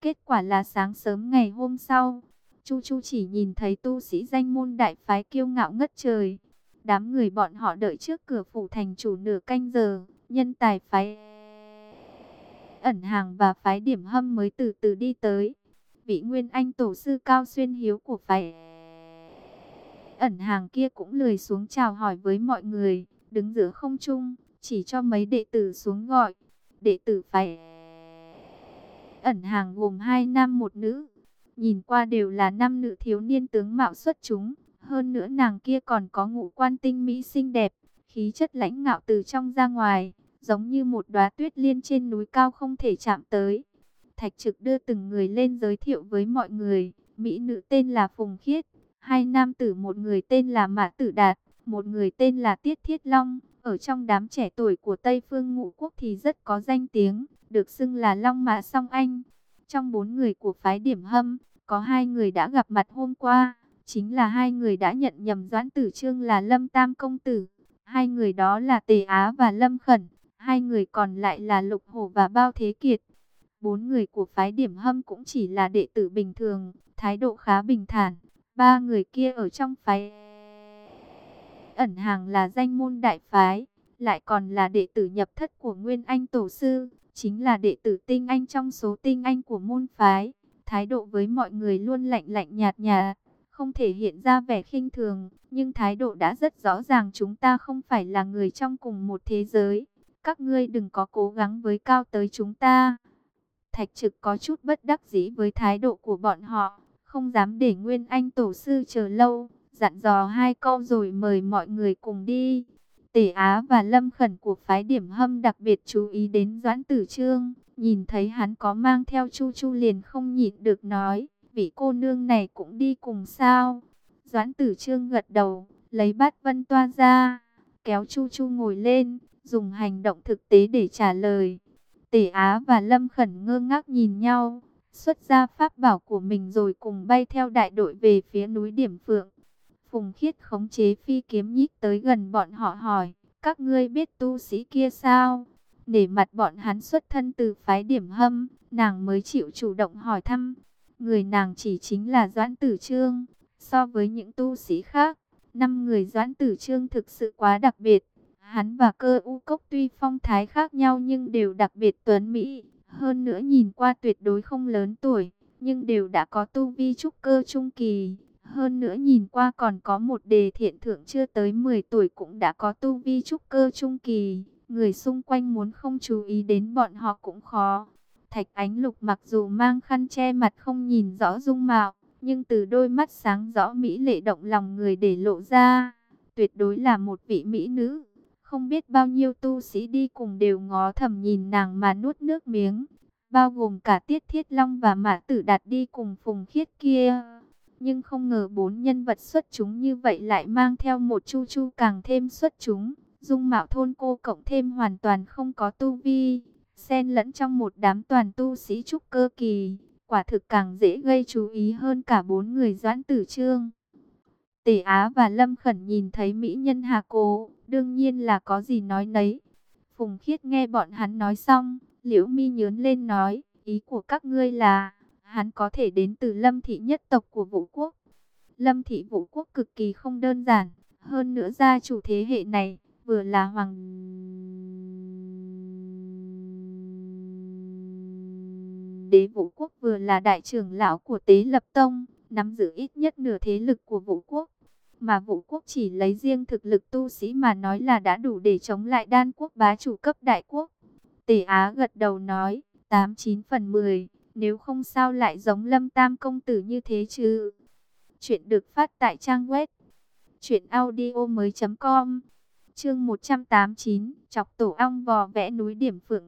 Kết quả là sáng sớm ngày hôm sau, Chu Chu chỉ nhìn thấy tu sĩ danh môn đại phái kiêu ngạo ngất trời. Đám người bọn họ đợi trước cửa phủ thành chủ nửa canh giờ, nhân tài phái ẩn hàng và phái điểm hâm mới từ từ đi tới. Vị nguyên anh tổ sư cao xuyên hiếu của phái ẩn hàng kia cũng lười xuống chào hỏi với mọi người, đứng giữa không trung, chỉ cho mấy đệ tử xuống gọi. Đệ tử phái ẩn hàng gồm hai nam một nữ, nhìn qua đều là nam nữ thiếu niên tướng mạo xuất chúng. Hơn nữa nàng kia còn có ngũ quan tinh mỹ xinh đẹp, khí chất lãnh ngạo từ trong ra ngoài, giống như một đóa tuyết liên trên núi cao không thể chạm tới. Thạch trực đưa từng người lên giới thiệu với mọi người, mỹ nữ tên là Phùng Khiết, hai nam tử một người tên là Mã Tử Đạt, một người tên là Tiết Thiết Long, ở trong đám trẻ tuổi của Tây Phương Ngũ Quốc thì rất có danh tiếng, được xưng là Long Mã Song Anh. Trong bốn người của phái điểm hâm, có hai người đã gặp mặt hôm qua, chính là hai người đã nhận nhầm Doãn Tử Trương là Lâm Tam Công Tử. Hai người đó là Tề Á và Lâm Khẩn, hai người còn lại là Lục Hổ và Bao Thế Kiệt. Bốn người của phái điểm hâm cũng chỉ là đệ tử bình thường, thái độ khá bình thản. Ba người kia ở trong phái ẩn hàng là danh môn đại phái, lại còn là đệ tử nhập thất của Nguyên Anh Tổ Sư, chính là đệ tử tinh anh trong số tinh anh của môn phái. Thái độ với mọi người luôn lạnh lạnh nhạt nhạt, không thể hiện ra vẻ khinh thường, nhưng thái độ đã rất rõ ràng chúng ta không phải là người trong cùng một thế giới. Các ngươi đừng có cố gắng với cao tới chúng ta. Thạch trực có chút bất đắc dĩ với thái độ của bọn họ, không dám để Nguyên Anh Tổ Sư chờ lâu, dặn dò hai câu rồi mời mọi người cùng đi. Tể Á và Lâm Khẩn của phái điểm hâm đặc biệt chú ý đến Doãn Tử Trương, nhìn thấy hắn có mang theo Chu Chu liền không nhịn được nói, vị cô nương này cũng đi cùng sao. Doãn Tử Trương gật đầu, lấy bát vân toa ra, kéo Chu Chu ngồi lên, dùng hành động thực tế để trả lời. Tể Á và Lâm Khẩn ngơ ngác nhìn nhau, xuất ra pháp bảo của mình rồi cùng bay theo đại đội về phía núi Điểm Phượng. Phùng Khiết khống chế phi kiếm nhích tới gần bọn họ hỏi, các ngươi biết tu sĩ kia sao? Để mặt bọn hắn xuất thân từ phái điểm hâm, nàng mới chịu chủ động hỏi thăm. Người nàng chỉ chính là Doãn Tử Trương. So với những tu sĩ khác, năm người Doãn Tử Trương thực sự quá đặc biệt. Hắn và cơ u cốc tuy phong thái khác nhau nhưng đều đặc biệt tuấn Mỹ. Hơn nữa nhìn qua tuyệt đối không lớn tuổi, nhưng đều đã có tu vi trúc cơ trung kỳ. Hơn nữa nhìn qua còn có một đề thiện thượng chưa tới 10 tuổi cũng đã có tu vi trúc cơ trung kỳ. Người xung quanh muốn không chú ý đến bọn họ cũng khó. Thạch ánh lục mặc dù mang khăn che mặt không nhìn rõ dung mạo, nhưng từ đôi mắt sáng rõ mỹ lệ động lòng người để lộ ra. Tuyệt đối là một vị mỹ nữ. Không biết bao nhiêu tu sĩ đi cùng đều ngó thầm nhìn nàng mà nuốt nước miếng. Bao gồm cả Tiết Thiết Long và Mã Tử Đạt đi cùng Phùng Khiết kia. Nhưng không ngờ bốn nhân vật xuất chúng như vậy lại mang theo một chu chu càng thêm xuất chúng. Dung mạo thôn cô cộng thêm hoàn toàn không có tu vi. Xen lẫn trong một đám toàn tu sĩ trúc cơ kỳ. Quả thực càng dễ gây chú ý hơn cả bốn người doãn tử trương. Tể Á và Lâm Khẩn nhìn thấy mỹ nhân Hà Cố, đương nhiên là có gì nói nấy. Phùng Khiết nghe bọn hắn nói xong, Liễu Mi nhớn lên nói, ý của các ngươi là hắn có thể đến từ Lâm thị nhất tộc của Vũ quốc. Lâm thị Vũ quốc cực kỳ không đơn giản, hơn nữa gia chủ thế hệ này vừa là hoàng đế Vũ quốc vừa là đại trưởng lão của Tế Lập Tông, nắm giữ ít nhất nửa thế lực của Vũ quốc. Mà Vũ quốc chỉ lấy riêng thực lực tu sĩ mà nói là đã đủ để chống lại đan quốc bá chủ cấp đại quốc. Tể Á gật đầu nói, 89 phần 10. Nếu không sao lại giống Lâm Tam công tử như thế chứ? Chuyện được phát tại trang web truyệnaudiomoi.com. Chương 189, chọc tổ ong vò vẽ núi điểm phượng.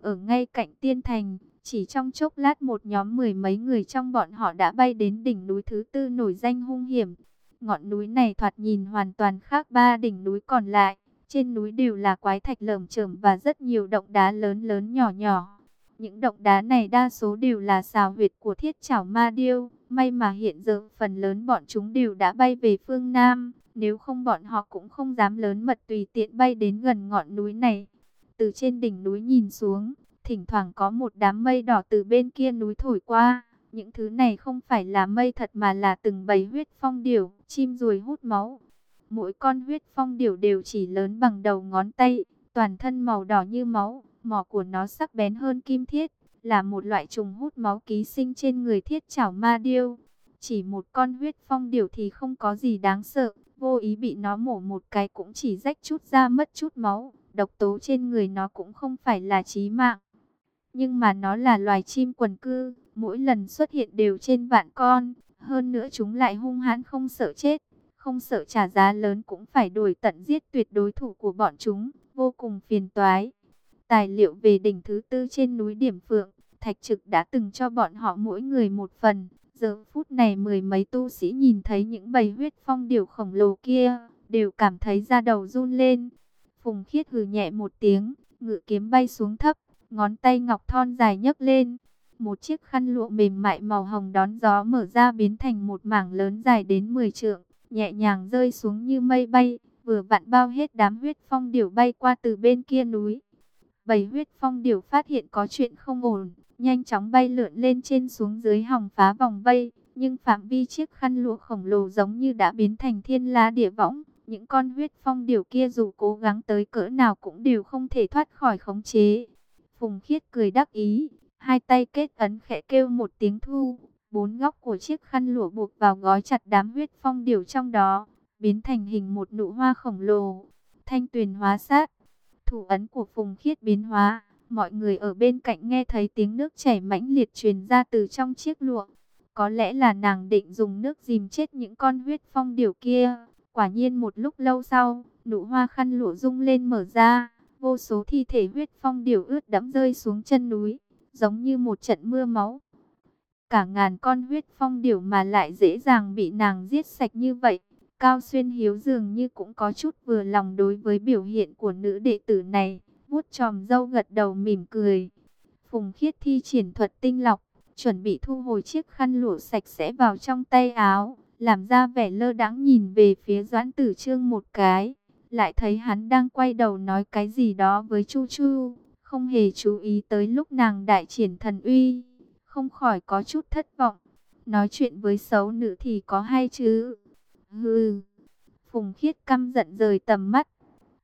Ở ngay cạnh tiên thành, chỉ trong chốc lát một nhóm mười mấy người trong bọn họ đã bay đến đỉnh núi thứ tư nổi danh hung hiểm. Ngọn núi này thoạt nhìn hoàn toàn khác ba đỉnh núi còn lại. Trên núi đều là quái thạch lởm chởm và rất nhiều động đá lớn lớn nhỏ nhỏ. Những động đá này đa số đều là xào huyệt của thiết chảo ma điêu. May mà hiện giờ phần lớn bọn chúng đều đã bay về phương Nam. Nếu không bọn họ cũng không dám lớn mật tùy tiện bay đến gần ngọn núi này. Từ trên đỉnh núi nhìn xuống, Thỉnh thoảng có một đám mây đỏ từ bên kia núi thổi qua. Những thứ này không phải là mây thật mà là từng bầy huyết phong điểu, chim ruồi hút máu. Mỗi con huyết phong điểu đều chỉ lớn bằng đầu ngón tay, toàn thân màu đỏ như máu, mỏ của nó sắc bén hơn kim thiết, là một loại trùng hút máu ký sinh trên người thiết chảo ma điêu. Chỉ một con huyết phong điểu thì không có gì đáng sợ, vô ý bị nó mổ một cái cũng chỉ rách chút ra mất chút máu, độc tố trên người nó cũng không phải là chí mạng. Nhưng mà nó là loài chim quần cư, mỗi lần xuất hiện đều trên vạn con, hơn nữa chúng lại hung hãn không sợ chết, không sợ trả giá lớn cũng phải đuổi tận giết tuyệt đối thủ của bọn chúng, vô cùng phiền toái. Tài liệu về đỉnh thứ tư trên núi Điểm Phượng, Thạch Trực đã từng cho bọn họ mỗi người một phần. Giờ phút này mười mấy tu sĩ nhìn thấy những bầy huyết phong điều khổng lồ kia, đều cảm thấy da đầu run lên. Phùng khiết hừ nhẹ một tiếng, ngự kiếm bay xuống thấp, ngón tay ngọc thon dài nhấc lên. Một chiếc khăn lụa mềm mại màu hồng đón gió mở ra biến thành một mảng lớn dài đến 10 trượng, nhẹ nhàng rơi xuống như mây bay, vừa vặn bao hết đám huyết phong điểu bay qua từ bên kia núi. bảy huyết phong điểu phát hiện có chuyện không ổn, nhanh chóng bay lượn lên trên xuống dưới hòng phá vòng vây, nhưng phạm vi chiếc khăn lụa khổng lồ giống như đã biến thành thiên la địa võng. Những con huyết phong điểu kia dù cố gắng tới cỡ nào cũng đều không thể thoát khỏi khống chế. Phùng khiết cười đắc ý, hai tay kết ấn khẽ kêu một tiếng thu. Bốn góc của chiếc khăn lụa buộc vào gói chặt đám huyết phong điều trong đó, biến thành hình một nụ hoa khổng lồ. Thanh tuyền hóa sát, thủ ấn của Phùng khiết biến hóa. Mọi người ở bên cạnh nghe thấy tiếng nước chảy mãnh liệt truyền ra từ trong chiếc lụa. Có lẽ là nàng định dùng nước dìm chết những con huyết phong điều kia. Quả nhiên một lúc lâu sau, nụ hoa khăn lụa rung lên mở ra. Vô số thi thể huyết phong điều ướt đẫm rơi xuống chân núi, giống như một trận mưa máu. Cả ngàn con huyết phong điểu mà lại dễ dàng bị nàng giết sạch như vậy. Cao Xuyên Hiếu dường như cũng có chút vừa lòng đối với biểu hiện của nữ đệ tử này vuốt tròm dâu gật đầu mỉm cười. Phùng khiết thi triển thuật tinh lọc, chuẩn bị thu hồi chiếc khăn lụa sạch sẽ vào trong tay áo, làm ra vẻ lơ đãng nhìn về phía Doãn Tử Trương một cái, lại thấy hắn đang quay đầu nói cái gì đó với Chu Chu, không hề chú ý tới lúc nàng đại triển thần uy, không khỏi có chút thất vọng. Nói chuyện với xấu nữ thì có hay chứ? Hừ. Phùng Khiết căm giận rời tầm mắt,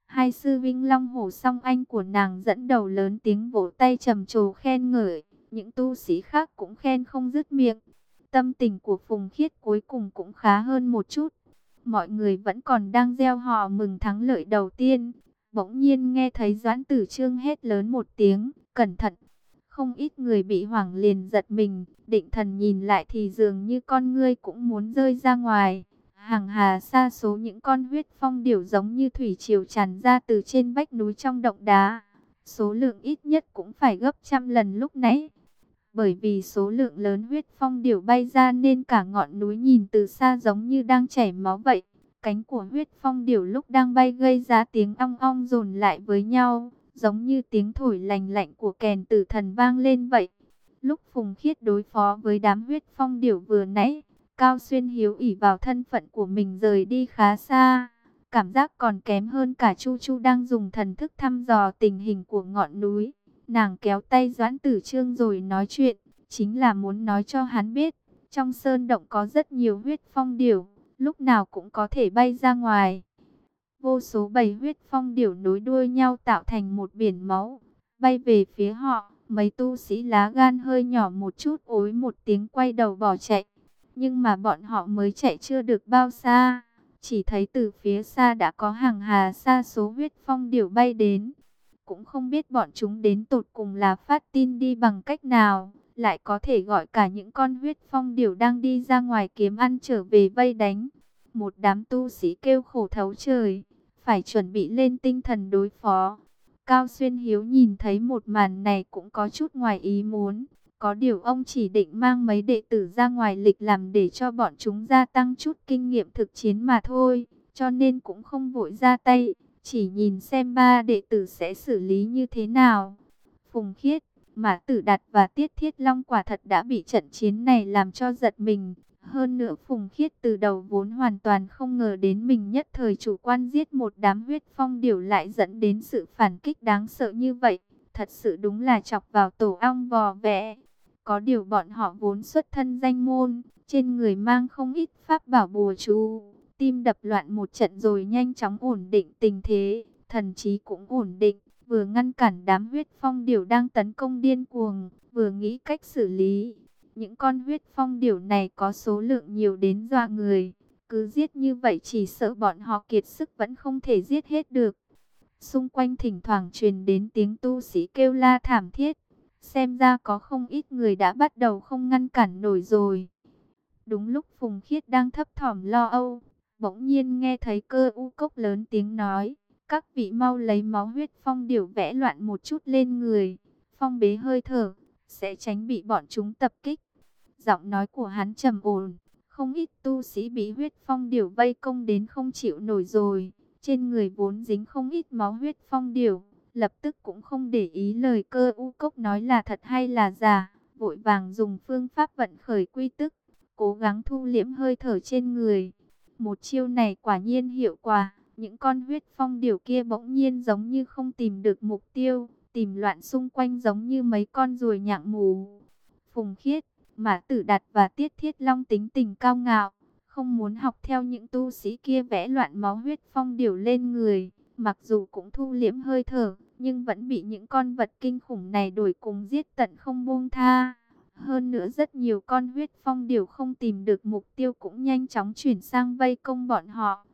Hai sư vinh long hổ song anh của nàng dẫn đầu lớn tiếng vỗ tay trầm trồ khen ngợi. Những tu sĩ khác cũng khen không dứt miệng. Tâm tình của Phùng Khiết cuối cùng cũng khá hơn một chút. Mọi người vẫn còn đang gieo họ mừng thắng lợi đầu tiên. Bỗng nhiên nghe thấy Doãn Tử Trương hét lớn một tiếng, cẩn thận. Không ít người bị hoảng liền giật mình, định thần nhìn lại thì dường như con ngươi cũng muốn rơi ra ngoài. Hàng hà xa số những con huyết phong điểu giống như thủy triều tràn ra từ trên vách núi trong động đá. Số lượng ít nhất cũng phải gấp trăm lần lúc nãy. Bởi vì số lượng lớn huyết phong điểu bay ra nên cả ngọn núi nhìn từ xa giống như đang chảy máu vậy. Cánh của huyết phong điểu lúc đang bay gây ra tiếng ong ong dồn lại với nhau, giống như tiếng thổi lành lạnh của kèn tử thần vang lên vậy. Lúc Phùng Khiết đối phó với đám huyết phong điểu vừa nãy, Cao Xuyên Hiếu ỉ vào thân phận của mình rời đi khá xa. Cảm giác còn kém hơn cả Chu Chu đang dùng thần thức thăm dò tình hình của ngọn núi. Nàng kéo tay Doãn Tử Trương rồi nói chuyện, chính là muốn nói cho hắn biết. Trong sơn động có rất nhiều huyết phong điểu, lúc nào cũng có thể bay ra ngoài. Vô số bầy huyết phong điểu nối đuôi nhau tạo thành một biển máu, bay về phía họ. Mấy tu sĩ lá gan hơi nhỏ một chút ối một tiếng quay đầu bỏ chạy. Nhưng mà bọn họ mới chạy chưa được bao xa, chỉ thấy từ phía xa đã có hàng hà xa số huyết phong điểu bay đến. Cũng không biết bọn chúng đến tột cùng là phát tin đi bằng cách nào, lại có thể gọi cả những con huyết phong điểu đang đi ra ngoài kiếm ăn trở về vây đánh. Một đám tu sĩ kêu khổ thấu trời, phải chuẩn bị lên tinh thần đối phó. Cao Xuyên Hiếu nhìn thấy một màn này cũng có chút ngoài ý muốn. Có điều ông chỉ định mang mấy đệ tử ra ngoài lịch làm để cho bọn chúng gia tăng chút kinh nghiệm thực chiến mà thôi. Cho nên cũng không vội ra tay, chỉ nhìn xem ba đệ tử sẽ xử lý như thế nào. Phùng Khiết, Mã Tử Đạt và Tiết Thiết Long quả thật đã bị trận chiến này làm cho giật mình. Hơn nữa Phùng Khiết từ đầu vốn hoàn toàn không ngờ đến mình nhất thời chủ quan giết một đám huyết phong điều lại dẫn đến sự phản kích đáng sợ như vậy. thật sự đúng là chọc vào tổ ong vò vẽ. Có điều bọn họ vốn xuất thân danh môn, trên người mang không ít pháp bảo bùa chú, tim đập loạn một trận rồi nhanh chóng ổn định tình thế, thần trí cũng ổn định, vừa ngăn cản đám huyết phong điểu đang tấn công điên cuồng, vừa nghĩ cách xử lý. Những con huyết phong điểu này có số lượng nhiều đến dọa người, cứ giết như vậy chỉ sợ bọn họ kiệt sức vẫn không thể giết hết được. Xung quanh thỉnh thoảng truyền đến tiếng tu sĩ kêu la thảm thiết, xem ra có không ít người đã bắt đầu không ngăn cản nổi rồi. Đúng lúc Phùng Khiết đang thấp thỏm lo âu, bỗng nhiên nghe thấy cơ u cốc lớn tiếng nói, các vị mau lấy máu huyết phong điểu vẽ loạn một chút lên người, phong bế hơi thở, sẽ tránh bị bọn chúng tập kích. Giọng nói của hắn trầm ổn, không ít tu sĩ bị huyết phong điểu vây công đến không chịu nổi rồi, trên người vốn dính không ít máu huyết phong điểu, lập tức cũng không để ý lời cơ u cốc nói là thật hay là giả, vội vàng dùng phương pháp vận khởi quy tức, cố gắng thu liễm hơi thở trên người. Một chiêu này quả nhiên hiệu quả, những con huyết phong điểu kia bỗng nhiên giống như không tìm được mục tiêu, tìm loạn xung quanh giống như mấy con ruồi nhặng mù. Phùng khiết, Mã Tử Đạt và Tiết Thiết Long tính tình cao ngạo, không muốn học theo những tu sĩ kia vẽ loạn máu huyết phong điểu lên người, mặc dù cũng thu liễm hơi thở, nhưng vẫn bị những con vật kinh khủng này đuổi cùng giết tận không buông tha. Hơn nữa rất nhiều con huyết phong điểu không tìm được mục tiêu cũng nhanh chóng chuyển sang vây công bọn họ.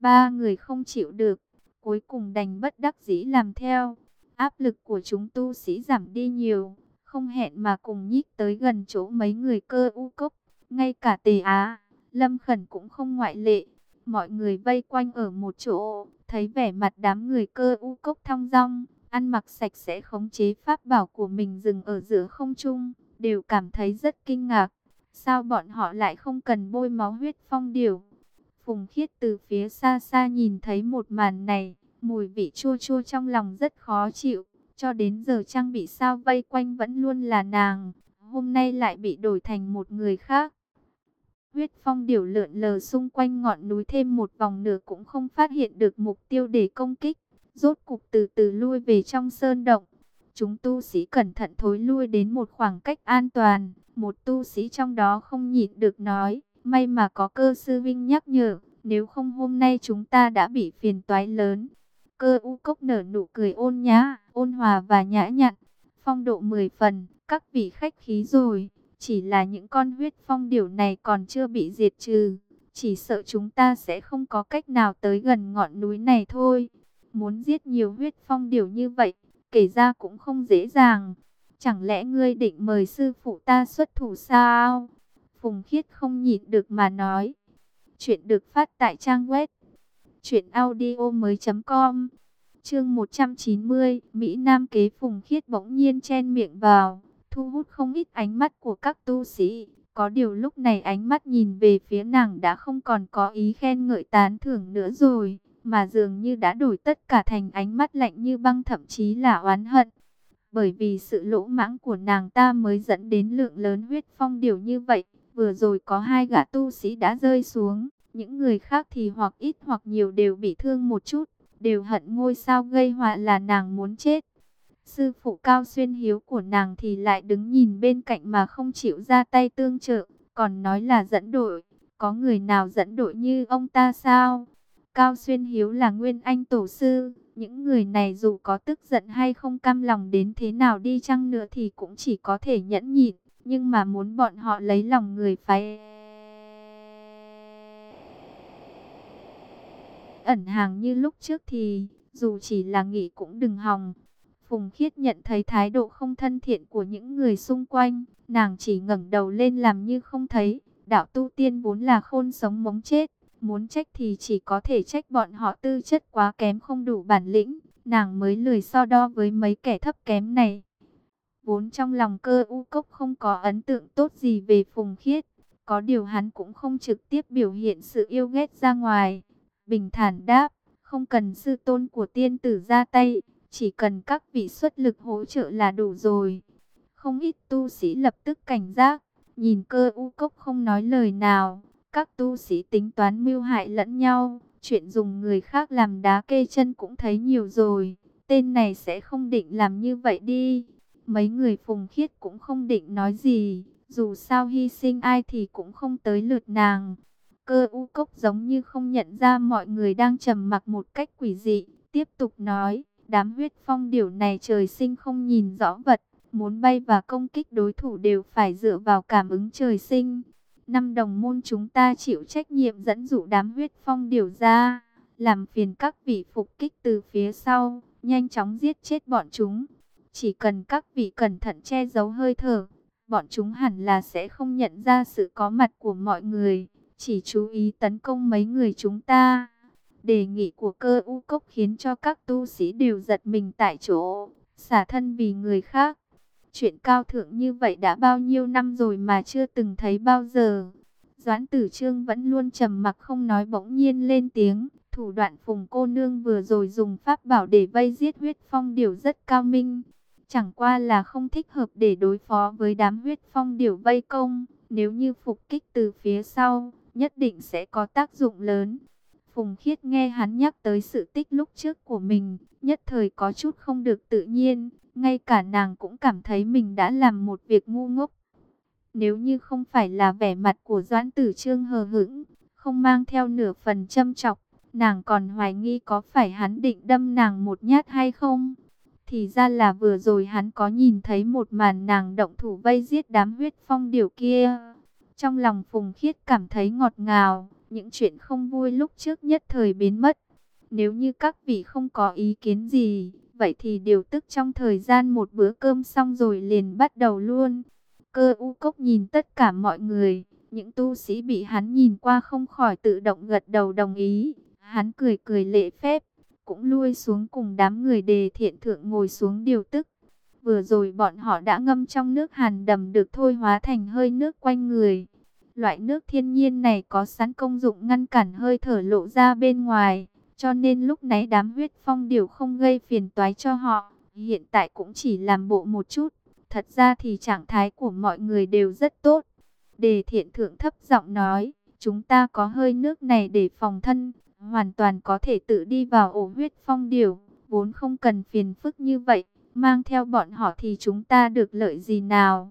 Ba người không chịu được, cuối cùng đành bất đắc dĩ làm theo. Áp lực của chúng tu sĩ giảm đi nhiều, không hẹn mà cùng nhích tới gần chỗ mấy người cơ u cốc. Ngay cả tề á, lâm khẩn cũng không ngoại lệ. Mọi người vây quanh ở một chỗ, thấy vẻ mặt đám người cơ u cốc thong dong, ăn mặc sạch sẽ khống chế pháp bảo của mình dừng ở giữa không trung, đều cảm thấy rất kinh ngạc. Sao bọn họ lại không cần bôi máu huyết phong điều? Phùng khiết từ phía xa xa nhìn thấy một màn này, mùi vị chua chua trong lòng rất khó chịu. Cho đến giờ trang bị sao vây quanh vẫn luôn là nàng, hôm nay lại bị đổi thành một người khác. Huyết phong điểu lượn lờ xung quanh ngọn núi thêm một vòng nửa cũng không phát hiện được mục tiêu để công kích. Rốt cục từ từ lui về trong sơn động. Chúng tu sĩ cẩn thận thối lui đến một khoảng cách an toàn. Một tu sĩ trong đó không nhịn được nói. May mà có cơ sư vinh nhắc nhở. Nếu không hôm nay chúng ta đã bị phiền toái lớn. Cơ u cốc nở nụ cười ôn nhã, ôn hòa và nhã nhặn. Phong độ 10 phần, các vị khách khí rồi. Chỉ là những con huyết phong điểu này còn chưa bị diệt trừ. Chỉ sợ chúng ta sẽ không có cách nào tới gần ngọn núi này thôi. Muốn giết nhiều huyết phong điểu như vậy, kể ra cũng không dễ dàng. Chẳng lẽ ngươi định mời sư phụ ta xuất thủ sao? Phùng Khiết không nhịn được mà nói. Chuyện được phát tại trang web truyệnaudiomoi.com. Chương 190, Mỹ Nam kế Phùng Khiết bỗng nhiên chen miệng vào, thu hút không ít ánh mắt của các tu sĩ. Có điều lúc này ánh mắt nhìn về phía nàng đã không còn có ý khen ngợi tán thưởng nữa rồi, mà dường như đã đổi tất cả thành ánh mắt lạnh như băng thậm chí là oán hận. Bởi vì sự lỗ mãng của nàng ta mới dẫn đến lượng lớn huyết phong điều như vậy, vừa rồi có hai gã tu sĩ đã rơi xuống, những người khác thì hoặc ít hoặc nhiều đều bị thương một chút, đều hận ngôi sao gây họa là nàng muốn chết. Sư phụ cao xuyên hiếu của nàng thì lại đứng nhìn bên cạnh mà không chịu ra tay tương trợ, còn nói là dẫn đội. Có người nào dẫn đội như ông ta sao? Cao xuyên hiếu là nguyên anh tổ sư. Những người này dù có tức giận hay không cam lòng đến thế nào đi chăng nữa thì cũng chỉ có thể nhẫn nhịn. Nhưng mà muốn bọn họ lấy lòng người phải... ẩn hàng như lúc trước thì, dù chỉ là nghỉ cũng đừng hòng. Phùng Khiết nhận thấy thái độ không thân thiện của những người xung quanh, nàng chỉ ngẩng đầu lên làm như không thấy. Đạo tu tiên vốn là khôn sống mống chết, muốn trách thì chỉ có thể trách bọn họ tư chất quá kém không đủ bản lĩnh, nàng mới lười so đo với mấy kẻ thấp kém này. Vốn trong lòng cơ u cốc không có ấn tượng tốt gì về Phùng Khiết, có điều hắn cũng không trực tiếp biểu hiện sự yêu ghét ra ngoài. Bình thản đáp, không cần sư tôn của tiên tử ra tay, chỉ cần các vị xuất lực hỗ trợ là đủ rồi. Không ít tu sĩ lập tức cảnh giác, nhìn cơ u cốc không nói lời nào. Các tu sĩ tính toán mưu hại lẫn nhau, chuyện dùng người khác làm đá kê chân cũng thấy nhiều rồi. tên này sẽ không định làm như vậy đi. Mấy người phùng khiết cũng không định nói gì, dù sao hy sinh ai thì cũng không tới lượt nàng. Cơ u cốc giống như không nhận ra mọi người đang trầm mặc một cách quỷ dị, tiếp tục nói, đám huyết phong điểu này trời sinh không nhìn rõ vật, muốn bay và công kích đối thủ đều phải dựa vào cảm ứng trời sinh. Năm đồng môn chúng ta chịu trách nhiệm dẫn dụ đám huyết phong điểu ra, làm phiền các vị phục kích từ phía sau, nhanh chóng giết chết bọn chúng. Chỉ cần các vị cẩn thận che giấu hơi thở, bọn chúng hẳn là sẽ không nhận ra sự có mặt của mọi người, chỉ chú ý tấn công mấy người chúng ta. Đề nghị của cơ u cốc khiến cho các tu sĩ đều giật mình tại chỗ, xả thân vì người khác. Chuyện cao thượng như vậy đã bao nhiêu năm rồi mà chưa từng thấy bao giờ. Doãn tử trương vẫn luôn trầm mặc không nói bỗng nhiên lên tiếng. Thủ đoạn phùng cô nương vừa rồi dùng pháp bảo để vây giết huyết phong điều rất cao minh. Chẳng qua là không thích hợp để đối phó với đám huyết phong điều vây công. Nếu như phục kích từ phía sau, nhất định sẽ có tác dụng lớn. Phùng Khiết nghe hắn nhắc tới sự tích lúc trước của mình, nhất thời có chút không được tự nhiên, ngay cả nàng cũng cảm thấy mình đã làm một việc ngu ngốc. Nếu như không phải là vẻ mặt của Doãn Tử Trương hờ hững, không mang theo nửa phần châm chọc, nàng còn hoài nghi có phải hắn định đâm nàng một nhát hay không. Thì ra là vừa rồi hắn có nhìn thấy một màn nàng động thủ vây giết đám huyết phong điều kia. Trong lòng Phùng Khiết cảm thấy ngọt ngào, những chuyện không vui lúc trước nhất thời biến mất. Nếu như các vị không có ý kiến gì, vậy thì điều tức trong thời gian một bữa cơm xong rồi liền bắt đầu luôn. Cơ u cốc nhìn tất cả mọi người, những tu sĩ bị hắn nhìn qua không khỏi tự động gật đầu đồng ý. Hắn cười cười lệ phép, cũng lui xuống cùng đám người đề thiện thượng ngồi xuống điều tức. Vừa rồi bọn họ đã ngâm trong nước hàn đầm được thôi hóa thành hơi nước quanh người. Loại nước thiên nhiên này có sẵn công dụng ngăn cản hơi thở lộ ra bên ngoài. Cho nên lúc nãy đám huyết phong điều không gây phiền toái cho họ. Hiện tại cũng chỉ làm bộ một chút. Thật ra thì trạng thái của mọi người đều rất tốt. Đề thiện thượng thấp giọng nói. Chúng ta có hơi nước này để phòng thân. Hoàn toàn có thể tự đi vào ổ huyết phong điều. Vốn không cần phiền phức như vậy. Mang theo bọn họ thì chúng ta được lợi gì nào?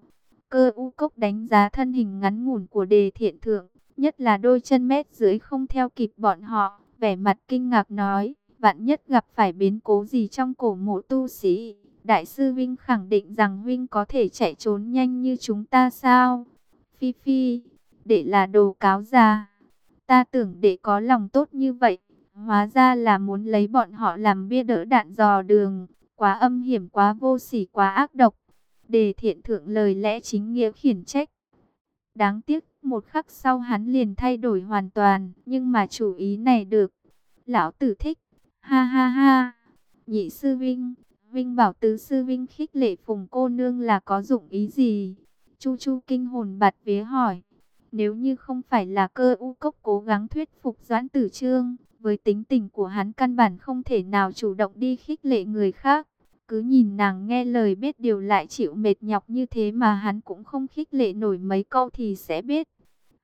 Cơ u cốc đánh giá thân hình ngắn ngủn của đề thiện thượng, nhất là đôi chân mét dưới không theo kịp bọn họ, vẻ mặt kinh ngạc nói, vạn nhất gặp phải biến cố gì trong cổ mộ tu sĩ. Đại sư Vinh khẳng định rằng Vinh có thể chạy trốn nhanh như chúng ta sao? Phi Phi, để là đồ cáo già. Ta tưởng để có lòng tốt như vậy, hóa ra là muốn lấy bọn họ làm bia đỡ đạn dò đường. Quá âm hiểm, quá vô sỉ, quá ác độc. Đề thiện thượng lời lẽ chính nghĩa khiển trách. Đáng tiếc, một khắc sau hắn liền thay đổi hoàn toàn, nhưng mà chủ ý này được. Lão tử thích, ha ha ha. Nhị sư Vinh, Vinh bảo tứ sư Vinh khích lệ phùng cô nương là có dụng ý gì? Chu Chu kinh hồn bạt vía hỏi. Nếu như không phải là cơ u cốc cố gắng thuyết phục Doãn Tử Trương, với tính tình của hắn căn bản không thể nào chủ động đi khích lệ người khác. Cứ nhìn nàng nghe lời biết điều lại chịu mệt nhọc như thế mà hắn cũng không khích lệ nổi mấy câu thì sẽ biết.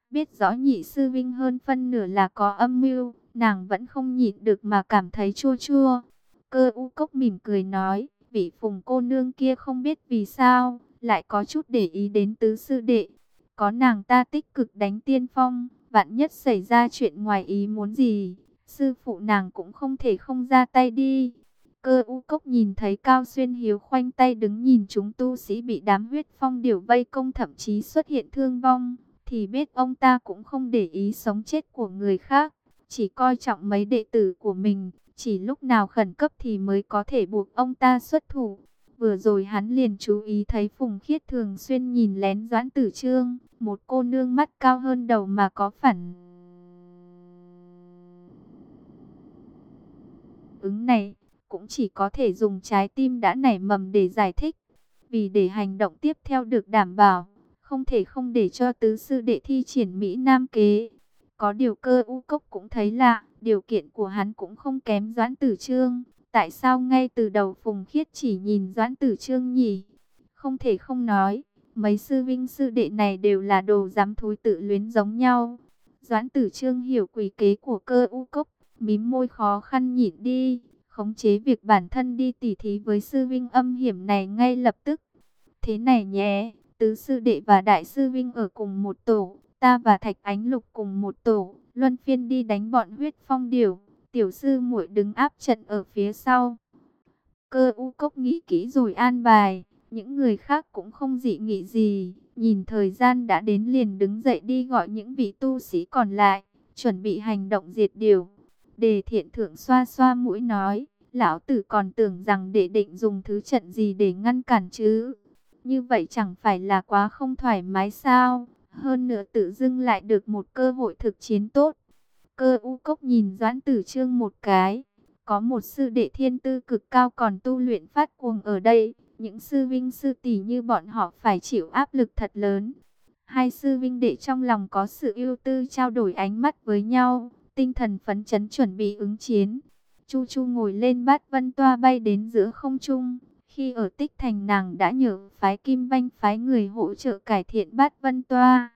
Biết rõ nhị sư vinh hơn phân nửa là có âm mưu, nàng vẫn không nhịn được mà cảm thấy chua chua. Cơ u cốc mỉm cười nói, vị phùng cô nương kia không biết vì sao, lại có chút để ý đến tứ sư đệ. Có nàng ta tích cực đánh tiên phong, vạn nhất xảy ra chuyện ngoài ý muốn gì, sư phụ nàng cũng không thể không ra tay đi. Cơ u cốc nhìn thấy Cao Xuyên Hiếu khoanh tay đứng nhìn chúng tu sĩ bị đám huyết phong điều vây công thậm chí xuất hiện thương vong, thì biết ông ta cũng không để ý sống chết của người khác, chỉ coi trọng mấy đệ tử của mình, chỉ lúc nào khẩn cấp thì mới có thể buộc ông ta xuất thủ. Vừa rồi hắn liền chú ý thấy Phùng Khiết thường xuyên nhìn lén Doãn Tử Trương, một cô nương mắt cao hơn đầu mà có phản ứng này cũng chỉ có thể dùng trái tim đã nảy mầm để giải thích. Vì để hành động tiếp theo được đảm bảo, không thể không để cho tứ sư đệ thi triển Mỹ Nam kế. Có điều cơ u cốc cũng thấy lạ, điều kiện của hắn cũng không kém Doãn Tử Trương. Tại sao ngay từ đầu Phùng Khiết chỉ nhìn Doãn Tử Trương nhỉ? Không thể không nói, mấy sư vinh sư đệ này đều là đồ dám thối tự luyến giống nhau. Doãn Tử Trương hiểu quỷ kế của cơ u cốc, mím môi khó khăn nhịn đi khống chế việc bản thân đi tỉ thí với sư vinh âm hiểm này ngay lập tức. Thế này nhé, tứ sư đệ và đại sư vinh ở cùng một tổ, ta và thạch ánh lục cùng một tổ, luân phiên đi đánh bọn huyết phong điểu, tiểu sư muội đứng áp trận ở phía sau. Cơ u cốc nghĩ kỹ rồi an bài, những người khác cũng không dị nghị gì, nhìn thời gian đã đến liền đứng dậy đi gọi những vị tu sĩ còn lại, chuẩn bị hành động diệt điều. Đề thiện thượng xoa xoa mũi nói, lão tử còn tưởng rằng đệ định dùng thứ trận gì để ngăn cản chứ. Như vậy chẳng phải là quá không thoải mái sao? Hơn nữa tự dưng lại được một cơ hội thực chiến tốt. Cơ u cốc nhìn doãn tử trương một cái. Có một sư đệ thiên tư cực cao còn tu luyện phát cuồng ở đây. Những sư vinh sư tỷ như bọn họ phải chịu áp lực thật lớn. Hai sư vinh đệ trong lòng có sự ưu tư trao đổi ánh mắt với nhau. Tinh thần phấn chấn chuẩn bị ứng chiến. Chu Chu ngồi lên bát vân toa bay đến giữa không trung. Khi ở Tích Thành nàng đã nhờ phái Kim Banh phái người hỗ trợ cải thiện bát vân toa.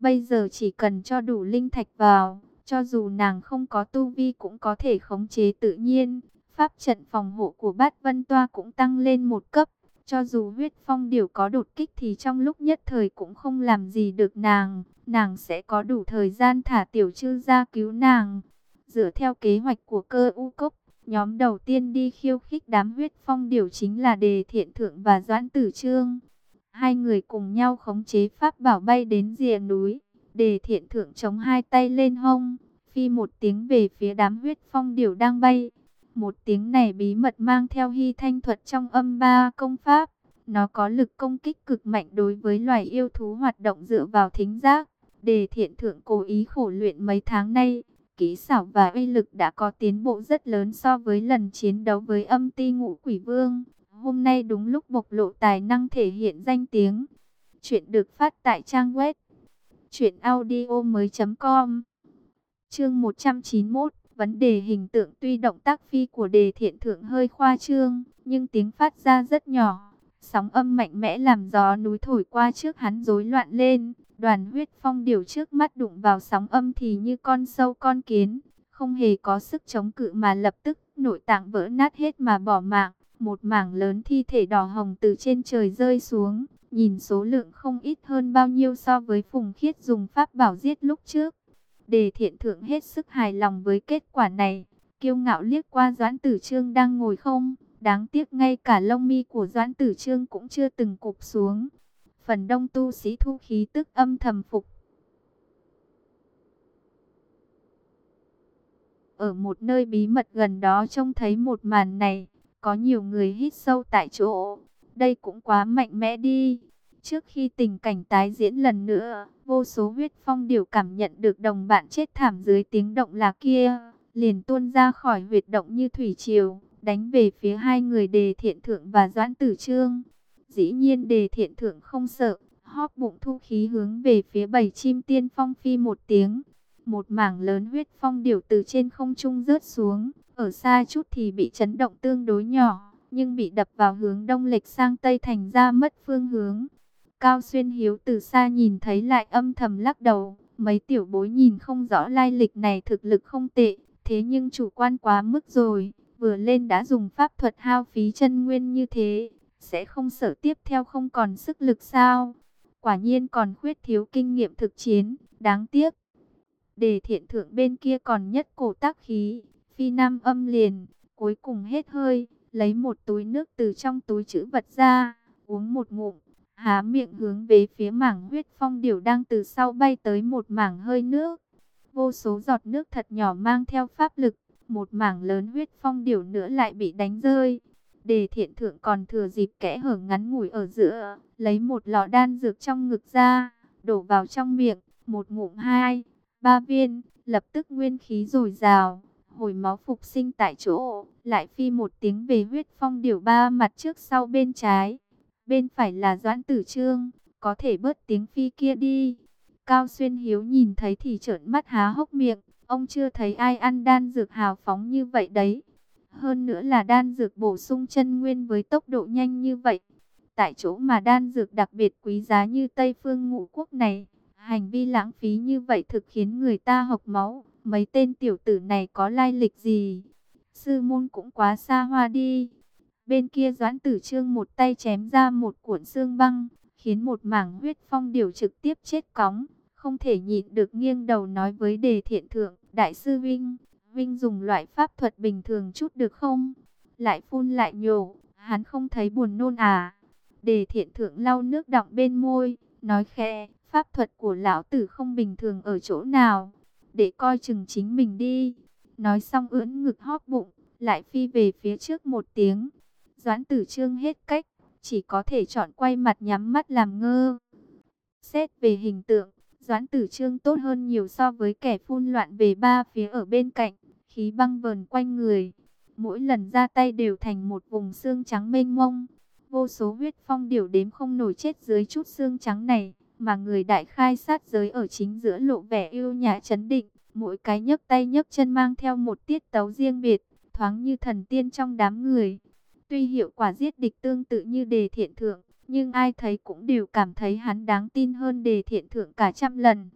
Bây giờ chỉ cần cho đủ linh thạch vào, cho dù nàng không có tu vi cũng có thể khống chế tự nhiên. Pháp trận phòng hộ của bát vân toa cũng tăng lên một cấp. Cho dù huyết phong điều có đột kích thì trong lúc nhất thời cũng không làm gì được nàng. Nàng sẽ có đủ thời gian thả tiểu chư ra cứu nàng. Dựa theo kế hoạch của cơ u cốc, Nhóm đầu tiên đi khiêu khích đám huyết phong điều chính là Đề Thiện Thượng và Doãn Tử Trương. Hai người cùng nhau khống chế pháp bảo bay đến rìa núi. Đề Thiện Thượng chống hai tay lên hông, phi một tiếng về phía đám huyết phong điều đang bay. Một tiếng này bí mật mang theo hy thanh thuật trong âm ba công pháp. Nó có lực công kích cực mạnh đối với loài yêu thú hoạt động dựa vào thính giác. Đề thiện thượng cố ý khổ luyện mấy tháng nay, kỹ xảo và uy lực đã có tiến bộ rất lớn so với lần chiến đấu với âm ti ngũ quỷ vương. Hôm nay đúng lúc bộc lộ tài năng thể hiện danh tiếng. Chuyện được phát tại trang web truyệnaudiomoi.com. Chương 191, vấn đề hình tượng tuy động tác phi của đề thiện thượng hơi khoa trương, nhưng tiếng phát ra rất nhỏ. Sóng âm mạnh mẽ làm gió núi thổi qua trước hắn rối loạn lên. Đoàn huyết phong điều trước mắt đụng vào sóng âm thì như con sâu con kiến, không hề có sức chống cự mà lập tức nội tạng vỡ nát hết mà bỏ mạng. Một mảng lớn thi thể đỏ hồng từ trên trời rơi xuống, nhìn số lượng không ít hơn bao nhiêu so với Phùng Khiết dùng pháp bảo giết lúc trước. Đề thiện thượng hết sức hài lòng với kết quả này, kiêu ngạo liếc qua Doãn Tử Trương đang ngồi không, đáng tiếc ngay cả lông mi của Doãn Tử Trương cũng chưa từng cụp xuống phần đông tu sĩ thu khí tức âm thầm phục. Ở một nơi bí mật gần đó trông thấy một màn này, có nhiều người hít sâu tại chỗ. Đây cũng quá mạnh mẽ đi. Trước khi tình cảnh tái diễn lần nữa, vô số huyết phong đều cảm nhận được đồng bạn chết thảm dưới tiếng động là kia, liền tuôn ra khỏi huyệt động như thủy triều, đánh về phía hai người đề thiện thượng và doãn tử trương. Dĩ nhiên đề thiện thượng không sợ, hóp bụng thu khí hướng về phía bảy chim tiên phong phi một tiếng. Một mảng lớn huyết phong điều từ trên không trung rớt xuống, ở xa chút thì bị chấn động tương đối nhỏ, nhưng bị đập vào hướng đông lệch sang tây thành ra mất phương hướng. Cao Xuyên Hiếu từ xa nhìn thấy lại âm thầm lắc đầu, mấy tiểu bối nhìn không rõ lai lịch này thực lực không tệ, thế nhưng chủ quan quá mức rồi, vừa lên đã dùng pháp thuật hao phí chân nguyên như thế, sẽ không sợ tiếp theo không còn sức lực sao? Quả nhiên còn khuyết thiếu kinh nghiệm thực chiến, đáng tiếc. Đề thiện thượng bên kia còn nhất cổ tác khí, phi nam âm liền, cuối cùng hết hơi, lấy một túi nước từ trong túi chữ vật ra, uống một ngụm, há miệng hướng về phía mảng huyết phong điểu đang từ sau bay tới một mảng hơi nước. Vô số giọt nước thật nhỏ mang theo pháp lực, một mảng lớn huyết phong điểu nữa lại bị đánh rơi, Đề thiện thượng còn thừa dịp kẽ hở ngắn ngủi ở giữa, lấy một lọ đan dược trong ngực ra, đổ vào trong miệng, một ngụm hai, ba viên, lập tức nguyên khí dồi dào, hồi máu phục sinh tại chỗ, lại phi một tiếng về huyết phong điểu ba mặt trước sau bên trái, bên phải là doãn tử trương, có thể bớt tiếng phi kia đi. Cao Xuyên Hiếu nhìn thấy thì trợn mắt há hốc miệng, ông chưa thấy ai ăn đan dược hào phóng như vậy đấy. Hơn nữa là đan dược bổ sung chân nguyên với tốc độ nhanh như vậy. Tại chỗ mà đan dược đặc biệt quý giá như Tây Phương Ngũ Quốc này, hành vi lãng phí như vậy thực khiến người ta học máu. Mấy tên tiểu tử này có lai lịch gì? Sư môn cũng quá xa hoa đi. Bên kia Doãn Tử Trương một tay chém ra một cuộn xương băng, khiến một mảng huyết phong điều trực tiếp chết cóng. Không thể nhịn được nghiêng đầu nói với đề thiện thượng, Đại sư Vinh, Vinh dùng loại pháp thuật bình thường chút được không? Lại phun lại nhổ, hắn không thấy buồn nôn à? Đề thiện thượng lau nước đọng bên môi, nói khẽ, pháp thuật của lão tử không bình thường ở chỗ nào, để coi chừng chính mình đi. Nói xong ưỡn ngực hóp bụng, lại phi về phía trước một tiếng. Doãn tử trương hết cách, chỉ có thể chọn quay mặt nhắm mắt làm ngơ. Xét về hình tượng, Doãn tử trương tốt hơn nhiều so với kẻ phun loạn về ba phía ở bên cạnh, khí băng vờn quanh người. Mỗi lần ra tay đều thành một vùng xương trắng mênh mông. Vô số huyết phong điểu đếm không nổi chết dưới chút xương trắng này, mà người đại khai sát giới ở chính giữa lộ vẻ yêu nhã chấn định. Mỗi cái nhấc tay nhấc chân mang theo một tiết tấu riêng biệt, thoáng như thần tiên trong đám người. Tuy hiệu quả giết địch tương tự như đề thiện thượng, nhưng ai thấy cũng đều cảm thấy hắn đáng tin hơn đề thiện thượng cả trăm lần.